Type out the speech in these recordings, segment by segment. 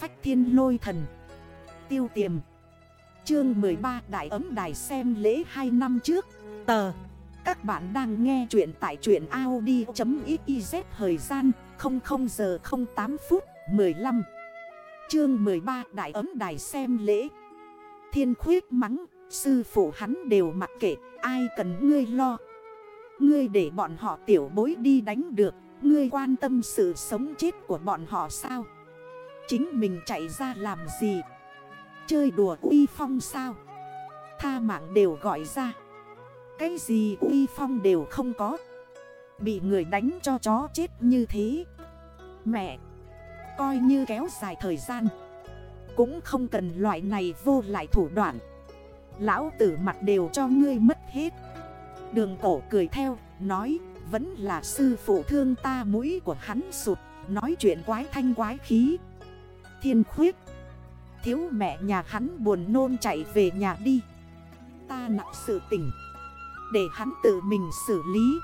phách thiên lôi thần. Tiêu tiềm. Chương 13 Đại ấm đài xem lễ 2 năm trước. Tờ. Các bạn đang nghe chuyện tại truyện Audi.xyz Thời gian 00 giờ 08 phút 15 Chương 13 Đại ấm đài xem lễ. Thiên khuyết mắng, Sư phụ hắn đều mặc kệ, Ai cần ngươi lo? Ngươi để bọn họ tiểu bối đi đánh được, Ngươi quan tâm sự sống chết của bọn họ sao? Chính mình chạy ra làm gì? Chơi đùa uy phong sao? Tha mạng đều gọi ra. Cái gì uy phong đều không có. Bị người đánh cho chó chết như thế. Mẹ, Coi như kéo dài thời gian. Cũng không cần loại này vô lại thủ đoạn. Lão tử mặt đều cho ngươi mất hết. Đường cổ cười theo, Nói, vẫn là sư phụ thương ta mũi của hắn sụt, Nói chuyện quái thanh quái khí. Thiên khuyết. Thiếu mẹ nhà hắn buồn nôn chạy về nhà đi. Ta nặng sự tình Để hắn tự mình xử lý.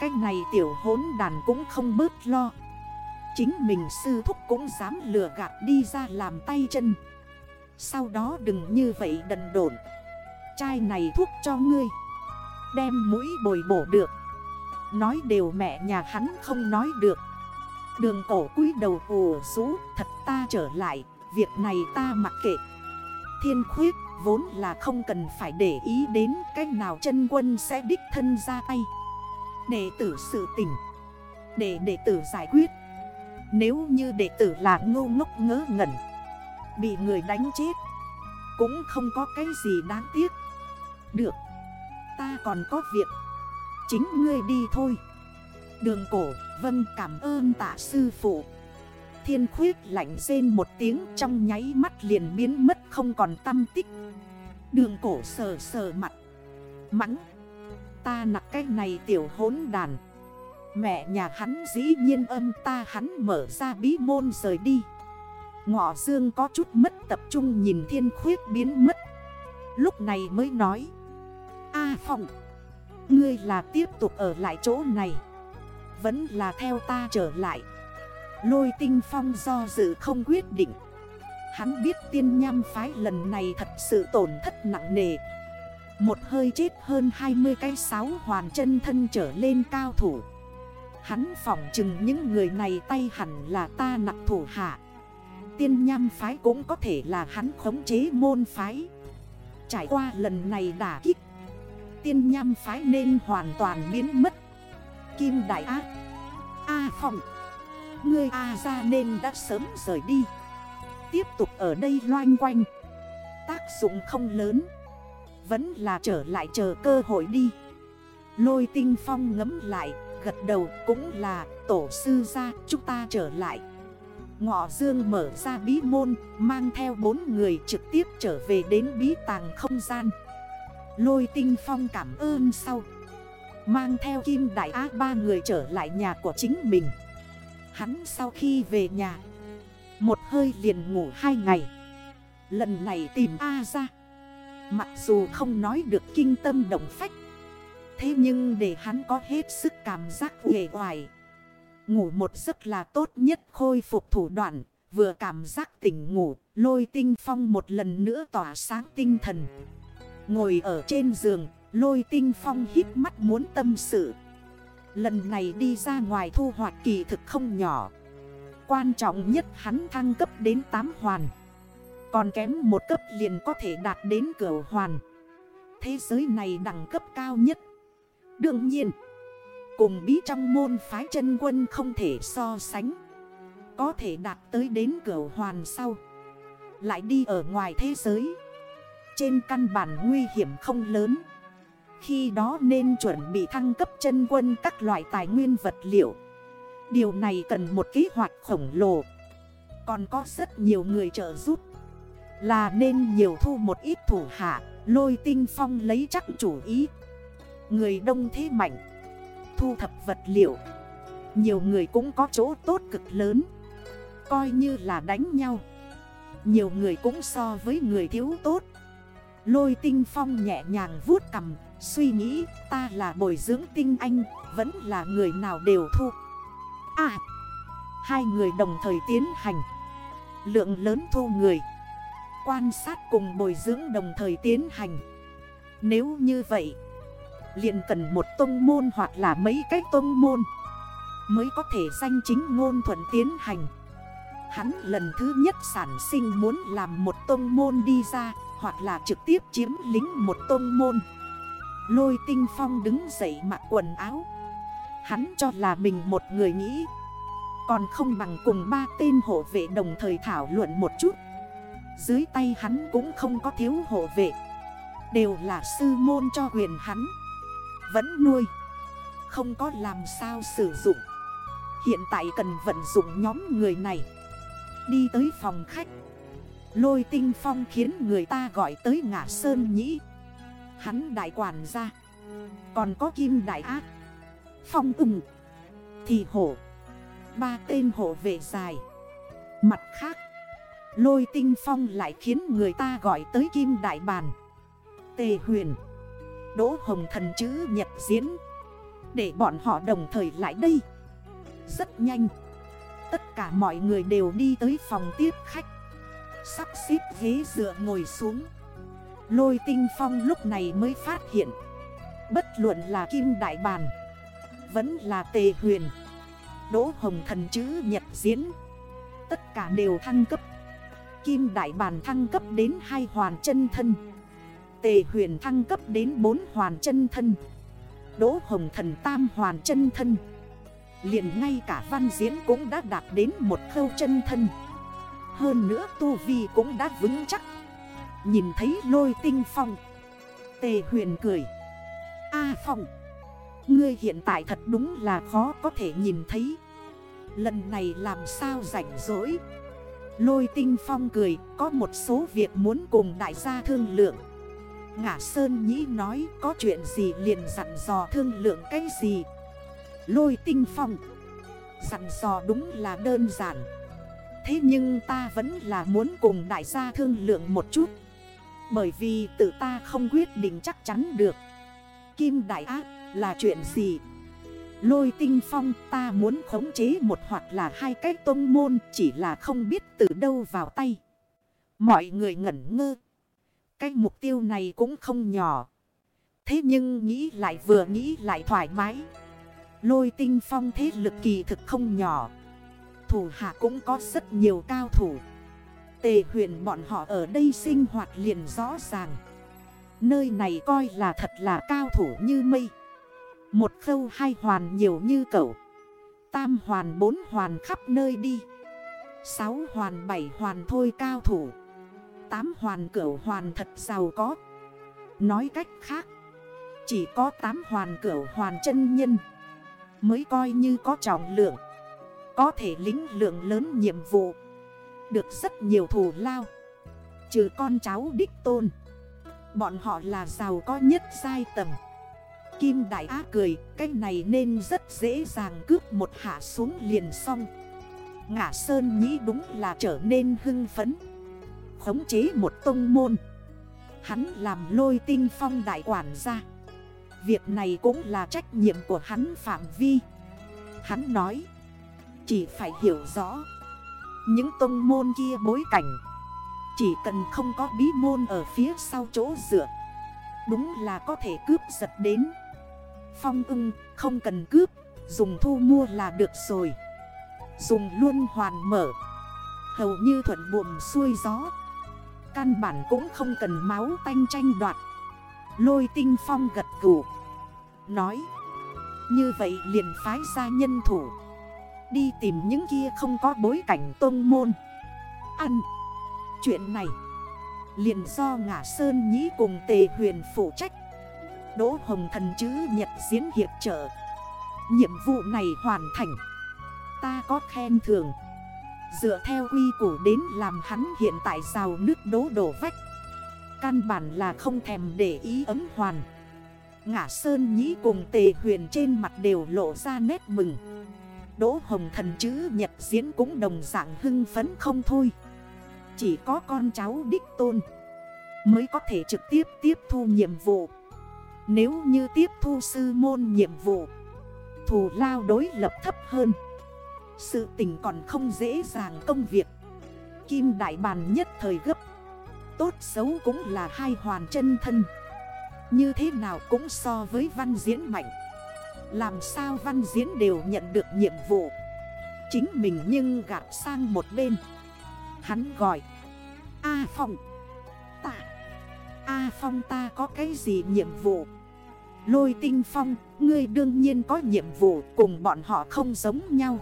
Cái này tiểu hốn đàn cũng không bớt lo. Chính mình sư thúc cũng dám lừa gạt đi ra làm tay chân. Sau đó đừng như vậy đần độn. Chai này thuốc cho ngươi. Đem mũi bồi bổ được. Nói đều mẹ nhà hắn không nói được. Đường cổ cúi đầu ồ rú, Thật ta trở lại, Việc này ta mặc kệ. Thiên khuyết, vốn là không cần phải để ý đến Cách nào chân quân sẽ đích thân ra tay. Đệ tử sự tình Để đệ tử giải quyết. Nếu như đệ tử là ngô ngốc ngớ ngẩn, Bị người đánh chết, Cũng không có cái gì đáng tiếc. Được, Ta còn có việc. Chính ngươi đi thôi. Đường cổ vâng cảm ơn tạ sư phụ. Thiên khuyết lạnh rên một tiếng trong nháy mắt liền biến mất không còn tâm tích. Đường cổ sờ sờ mặt. Mắng Ta nặc cái này tiểu hốn đàn. Mẹ nhà hắn dĩ nhiên âm ta hắn mở ra bí môn rời đi. Ngọ dương có chút mất tập trung nhìn thiên khuyết biến mất. Lúc này mới nói. A à, Ngươi là tiếp tục ở lại chỗ này. Vẫn là theo ta trở lại. Lôi tinh phong do dự không quyết định. Hắn biết tiên nham phái lần này thật sự tổn thất nặng nề. Một hơi chết hơn 20 cái sáo hoàn chân thân trở lên cao thủ. Hắn phỏng chừng những người này tay hẳn là ta nặng thủ hạ. Tiên nham phái cũng có thể là hắn khống chế môn phái. Trải qua lần này đả kích, Tiên nham phái nên hoàn toàn biến mất. Kim Đại Á. A à Phong. Ngươi A ra nên đã sớm rời đi. Tiếp tục ở đây loanh quanh. Tác dụng không lớn. Vẫn là trở lại chờ cơ hội đi. Lôi tinh phong ngấm lại, Gật đầu cũng là, tổ sư ra chúng ta trở lại. Ngọ Dương mở ra bí môn, Mang theo bốn người trực tiếp trở về đến bí tàng không gian. Lôi tinh phong cảm ơn sau Mang theo kim đại á, ba người trở lại nhà của chính mình. Hắn sau khi về nhà, Một hơi liền ngủ hai ngày. Lần này tìm A ra, Mặc dù không nói được kinh tâm động phách, Thế nhưng để hắn có hết sức cảm giác uể hoài Ngủ một giấc là tốt nhất, khôi phục thủ đoạn, Vừa cảm giác tỉnh ngủ, Lôi tinh phong một lần nữa tỏa sáng tinh thần. Ngồi ở trên giường Lôi tinh phong hít mắt muốn tâm sự. Lần này đi ra ngoài thu hoạch kỳ thực không nhỏ. Quan trọng nhất hắn thăng cấp đến 8 hoàn. Còn kém một cấp liền có thể đạt đến cửa hoàn. Thế giới này đẳng cấp cao nhất. Đương nhiên, Cùng bí trong môn phái chân quân không thể so sánh. Có thể đạt tới đến cửa hoàn sau. Lại đi ở ngoài thế giới. Trên căn bản nguy hiểm không lớn khi đó nên chuẩn bị thăng cấp chân quân các loại tài nguyên vật liệu. Điều này cần một kế hoạch khổng lồ. Còn có rất nhiều người trợ giúp. Là nên nhiều thu một ít thủ hạ, Lôi tinh phong lấy chắc chủ ý. Người đông thế mạnh, Thu thập vật liệu. Nhiều người cũng có chỗ tốt cực lớn. Coi như là đánh nhau. Nhiều người cũng so với người thiếu tốt. Lôi tinh phong nhẹ nhàng vuốt cầm Suy nghĩ, ta là bồi dưỡng tinh anh, Vẫn là người nào đều thu À Hai người đồng thời tiến hành. Lượng lớn thu người. Quan sát cùng bồi dưỡng đồng thời tiến hành. Nếu như vậy, liền cần một tông môn hoặc là mấy cái tông môn Mới có thể danh chính ngôn thuận tiến hành. Hắn lần thứ nhất sản sinh muốn làm một tông môn đi ra, Hoặc là trực tiếp chiếm lính một tông môn. Lôi tinh phong đứng dậy mặc quần áo. Hắn cho là mình một người nghĩ. Còn không bằng cùng ba tên hộ vệ đồng thời thảo luận một chút. Dưới tay hắn cũng không có thiếu hộ vệ. Đều là sư môn cho huyền hắn. Vẫn nuôi. Không có làm sao sử dụng. Hiện tại cần vận dụng nhóm người này. Đi tới phòng khách. Lôi tinh phong khiến người ta gọi tới ngã sơn nhĩ. Hắn đại quản ra Còn có kim đại ác. Phong ưng. Thì hổ. Ba tên hộ vệ dài. Mặt khác, Lôi tinh phong lại khiến người ta gọi tới kim đại bàn. Tề huyền. Đỗ hồng thần chữ nhật diễn. Để bọn họ đồng thời lại đây. Rất nhanh. Tất cả mọi người đều đi tới phòng tiếp khách. Sắp xếp ghế dựa ngồi xuống. Lôi tinh phong lúc này mới phát hiện. Bất luận là kim đại bàn, Vẫn là tề huyền, Đỗ hồng thần chữ nhật diễn, Tất cả đều thăng cấp. Kim đại bàn thăng cấp đến hai hoàn chân thân. Tề huyền thăng cấp đến bốn hoàn chân thân. Đỗ hồng thần tam hoàn chân thân liền ngay cả văn diễn cũng đã đạt đến một khâu chân thân. Hơn nữa tu vi cũng đã vững chắc. Nhìn thấy lôi tinh phong, Tề huyền cười. A phong, Ngươi hiện tại thật đúng là khó có thể nhìn thấy. Lần này làm sao rảnh rỗi? Lôi tinh phong cười, Có một số việc muốn cùng đại gia thương lượng. Ngã Sơn Nhĩ nói, có chuyện gì liền dặn dò thương lượng cái gì? Lôi tinh phong. Dặn dò đúng là đơn giản. Thế nhưng ta vẫn là muốn cùng đại gia thương lượng một chút. Bởi vì tự ta không quyết định chắc chắn được. Kim đại ác là chuyện gì? Lôi tinh phong, ta muốn khống chế một hoặc là hai cái tôn môn, Chỉ là không biết từ đâu vào tay. Mọi người ngẩn ngơ. Cái mục tiêu này cũng không nhỏ. Thế nhưng nghĩ lại vừa nghĩ lại thoải mái. Lôi tinh phong thế lực kỳ thực không nhỏ. Thủ hạ cũng có rất nhiều cao thủ. Tề Huyện bọn họ ở đây sinh hoạt liền rõ ràng. Nơi này coi là thật là cao thủ như mây. Một khâu hai hoàn nhiều như cậu Tam hoàn bốn hoàn khắp nơi đi. Sáu hoàn bảy hoàn thôi cao thủ. Tám hoàn cửu hoàn thật giàu có. Nói cách khác, Chỉ có tám hoàn cửu hoàn chân nhân. Mới coi như có trọng lượng. Có thể lính lượng lớn nhiệm vụ. Được rất nhiều thù lao. Trừ con cháu đích tôn. Bọn họ là giàu có nhất sai tầm. Kim Đại Á cười, Cái này nên rất dễ dàng cướp một hạ xuống liền xong. Ngã Sơn nhĩ đúng là trở nên hưng phấn. Khống chế một tông môn. Hắn làm lôi tinh phong đại quản gia. Việc này cũng là trách nhiệm của hắn phạm vi. Hắn nói, Chỉ phải hiểu rõ, Những tông môn kia bối cảnh, Chỉ cần không có bí môn ở phía sau chỗ dựa, Đúng là có thể cướp giật đến. Phong ưng, không cần cướp, Dùng thu mua là được rồi. Dùng luôn hoàn mở, Hầu như thuận buồm xuôi gió. Căn bản cũng không cần máu tanh tranh đoạt. Lôi tinh phong gật gù. Nói, Như vậy liền phái ra nhân thủ. Đi tìm những kia không có bối cảnh tôn môn. Ăn. Chuyện này Liền do ngả Sơn Nhĩ cùng Tề Huyền phụ trách. Đỗ Hồng Thần chữ nhật diễn hiệp trợ. Nhiệm vụ này hoàn thành. Ta có khen thường Dựa theo quy củ đến làm hắn hiện tại rào nước đố đổ vách. Căn bản là không thèm để ý ấm hoàn. Ngã Sơn Nhĩ cùng Tề Huyền trên mặt đều lộ ra nét mừng. Đỗ Hồng Thần chữ nhật diễn cũng đồng dạng hưng phấn không thôi. Chỉ có con cháu đích tôn Mới có thể trực tiếp tiếp thu nhiệm vụ. Nếu như tiếp thu sư môn nhiệm vụ, Thù lao đối lập thấp hơn. Sự tình còn không dễ dàng công việc. Kim đại bàn nhất thời gấp. Tốt xấu cũng là hai hoàn chân thân. Như thế nào cũng so với văn diễn mạnh. Làm sao văn diễn đều nhận được nhiệm vụ. Chính mình nhưng gạt sang một bên. Hắn gọi, A Phong, Ta, A Phong ta có cái gì nhiệm vụ? Lôi tinh phong, Ngươi đương nhiên có nhiệm vụ, Cùng bọn họ không giống nhau.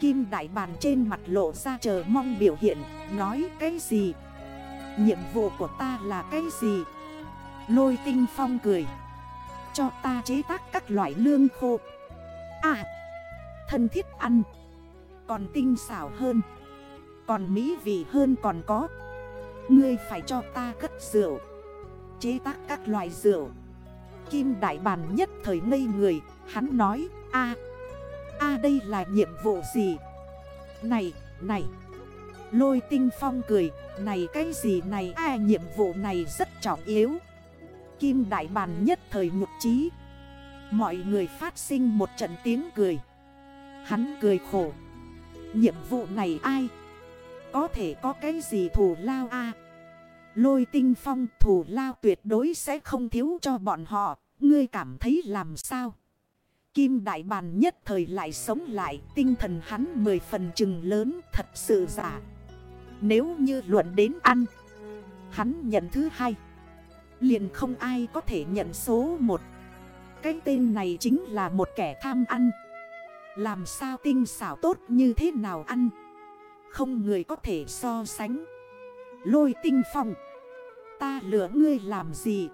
Kim đại bàn trên mặt lộ ra chờ mong biểu hiện, Nói cái gì? Nhiệm vụ của ta là cái gì? Lôi tinh phong cười. Cho ta chế tác các loại lương khô. À Thân thiết ăn. Còn tinh xảo hơn. Còn mỹ vị hơn còn có. Ngươi phải cho ta cất rượu. Chế tác các loại rượu. Kim đại bàn nhất thời ngây người. Hắn nói, a a, đây là nhiệm vụ gì? Này này. Lôi tinh phong cười, Này cái gì này? À nhiệm vụ này rất trọng yếu. Kim đại bàn nhất thời nhục trí Mọi người phát sinh một trận tiếng cười. Hắn cười khổ. Nhiệm vụ này ai? Có thể có cái gì thù lao a? Lôi tinh phong, thù lao tuyệt đối sẽ không thiếu cho bọn họ. Ngươi cảm thấy làm sao? Kim đại bàn nhất thời lại sống lại, Tinh thần hắn mười phần chừng lớn, thật sự giả. Nếu như luận đến ăn, Hắn nhận thứ hai. Liền không ai có thể nhận số một. Cái tên này chính là một kẻ tham ăn. Làm sao tinh xảo tốt như thế nào ăn? Không người có thể so sánh. Lôi tinh phong, Ta lửa ngươi làm gì?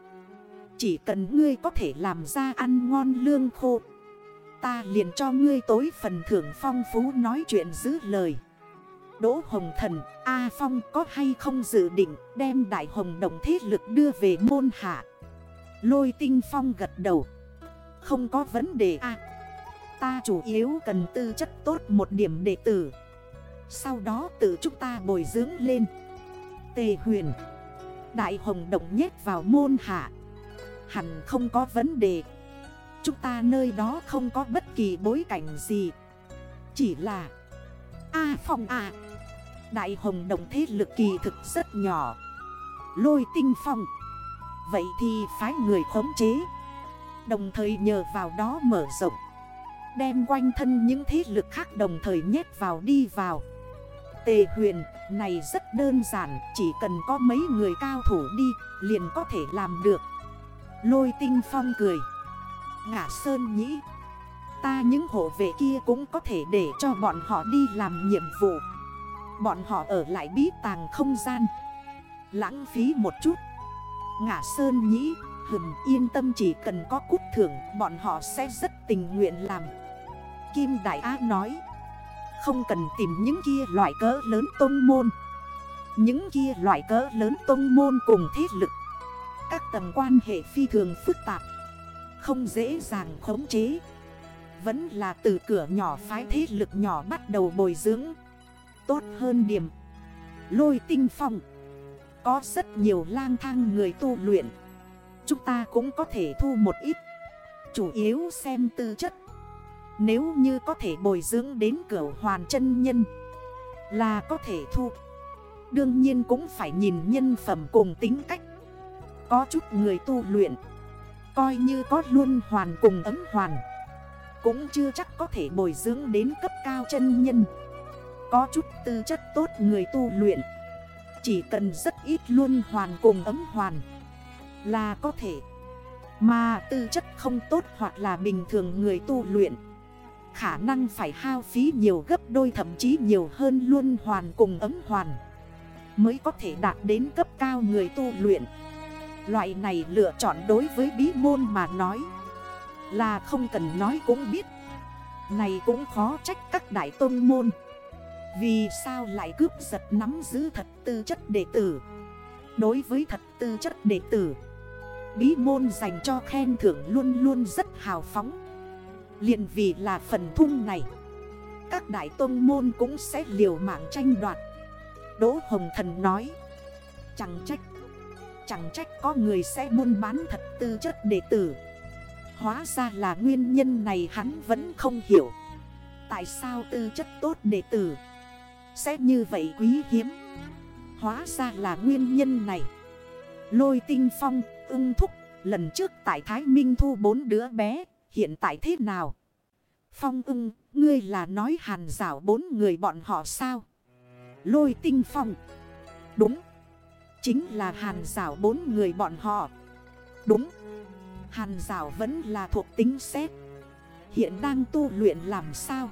Chỉ cần ngươi có thể làm ra ăn ngon lương khô, Ta liền cho ngươi tối phần thưởng phong phú nói chuyện giữ lời. Đỗ Hồng Thần, A Phong có hay không dự định đem Đại Hồng Đồng thế lực đưa về môn hạ? Lôi tinh Phong gật đầu. Không có vấn đề A. Ta chủ yếu cần tư chất tốt một điểm đệ tử. Sau đó tự chúng ta bồi dưỡng lên. Tề huyền Đại Hồng Đồng nhét vào môn hạ. Hẳn không có vấn đề. Chúng ta nơi đó không có bất kỳ bối cảnh gì. Chỉ là A Phong A Đại Hồng Đồng thế lực kỳ thực rất nhỏ. Lôi tinh phong. Vậy thì phái người khống chế. Đồng thời nhờ vào đó mở rộng. Đem quanh thân những thế lực khác đồng thời nhét vào đi vào. Tề huyền, này rất đơn giản, Chỉ cần có mấy người cao thủ đi, Liền có thể làm được. Lôi tinh phong cười. Ngã Sơn nhĩ. Ta những hộ vệ kia cũng có thể để cho bọn họ đi làm nhiệm vụ. Bọn họ ở lại bí tàng không gian. Lãng phí một chút. Ngã Sơn nhĩ, Hừm, yên tâm chỉ cần có cút thưởng, Bọn họ sẽ rất tình nguyện làm. Kim Đại Á nói, Không cần tìm những kia loại cỡ lớn tôn môn. Những kia loại cỡ lớn tôn môn cùng thế lực, Các tầng quan hệ phi thường phức tạp, không dễ dàng khống chế. Vẫn là từ cửa nhỏ phái thế lực nhỏ bắt đầu bồi dưỡng. Tốt hơn điểm. Lôi tinh phong. Có rất nhiều lang thang người tu luyện. Chúng ta cũng có thể thu một ít. Chủ yếu xem tư chất. Nếu như có thể bồi dưỡng đến cửa hoàn chân nhân, Là có thể thu. Đương nhiên cũng phải nhìn nhân phẩm cùng tính cách. Có chút người tu luyện, Coi như có luôn hoàn cùng ấm hoàn, Cũng chưa chắc có thể bồi dưỡng đến cấp cao chân nhân. Có chút tư chất tốt người tu luyện. Chỉ cần rất ít luôn hoàn cùng ấm hoàn Là có thể. Mà tư chất không tốt hoặc là bình thường người tu luyện, Khả năng phải hao phí nhiều gấp đôi, thậm chí nhiều hơn luôn hoàn cùng ấm hoàn Mới có thể đạt đến cấp cao người tu luyện. Loại này lựa chọn đối với bí môn mà nói Là không cần nói cũng biết. Này cũng khó trách các đại tôn môn. Vì sao lại cướp giật nắm giữ thật tư chất đệ tử? Đối với thật tư chất đệ tử, Bí môn dành cho khen thưởng luôn luôn rất hào phóng. Liền vì là phần thung này, Các đại tôn môn cũng sẽ liều mạng tranh đoạt. Đỗ Hồng Thần nói, Chẳng trách Chẳng trách có người sẽ buôn bán thật tư chất đệ tử. Hóa ra là nguyên nhân này hắn vẫn không hiểu. Tại sao tư chất tốt đệ tử sẽ như vậy quý hiếm. Hóa ra là nguyên nhân này. Lôi tinh phong, ưng thúc Lần trước tại Thái Minh thu bốn đứa bé Hiện tại thế nào? Phong ưng, ngươi là nói hàn rảo bốn người bọn họ sao? Lôi tinh phong. Đúng. Chính là hàn rảo bốn người bọn họ. Đúng. Hàn rảo vẫn là thuộc tính xét. Hiện đang tu luyện làm sao?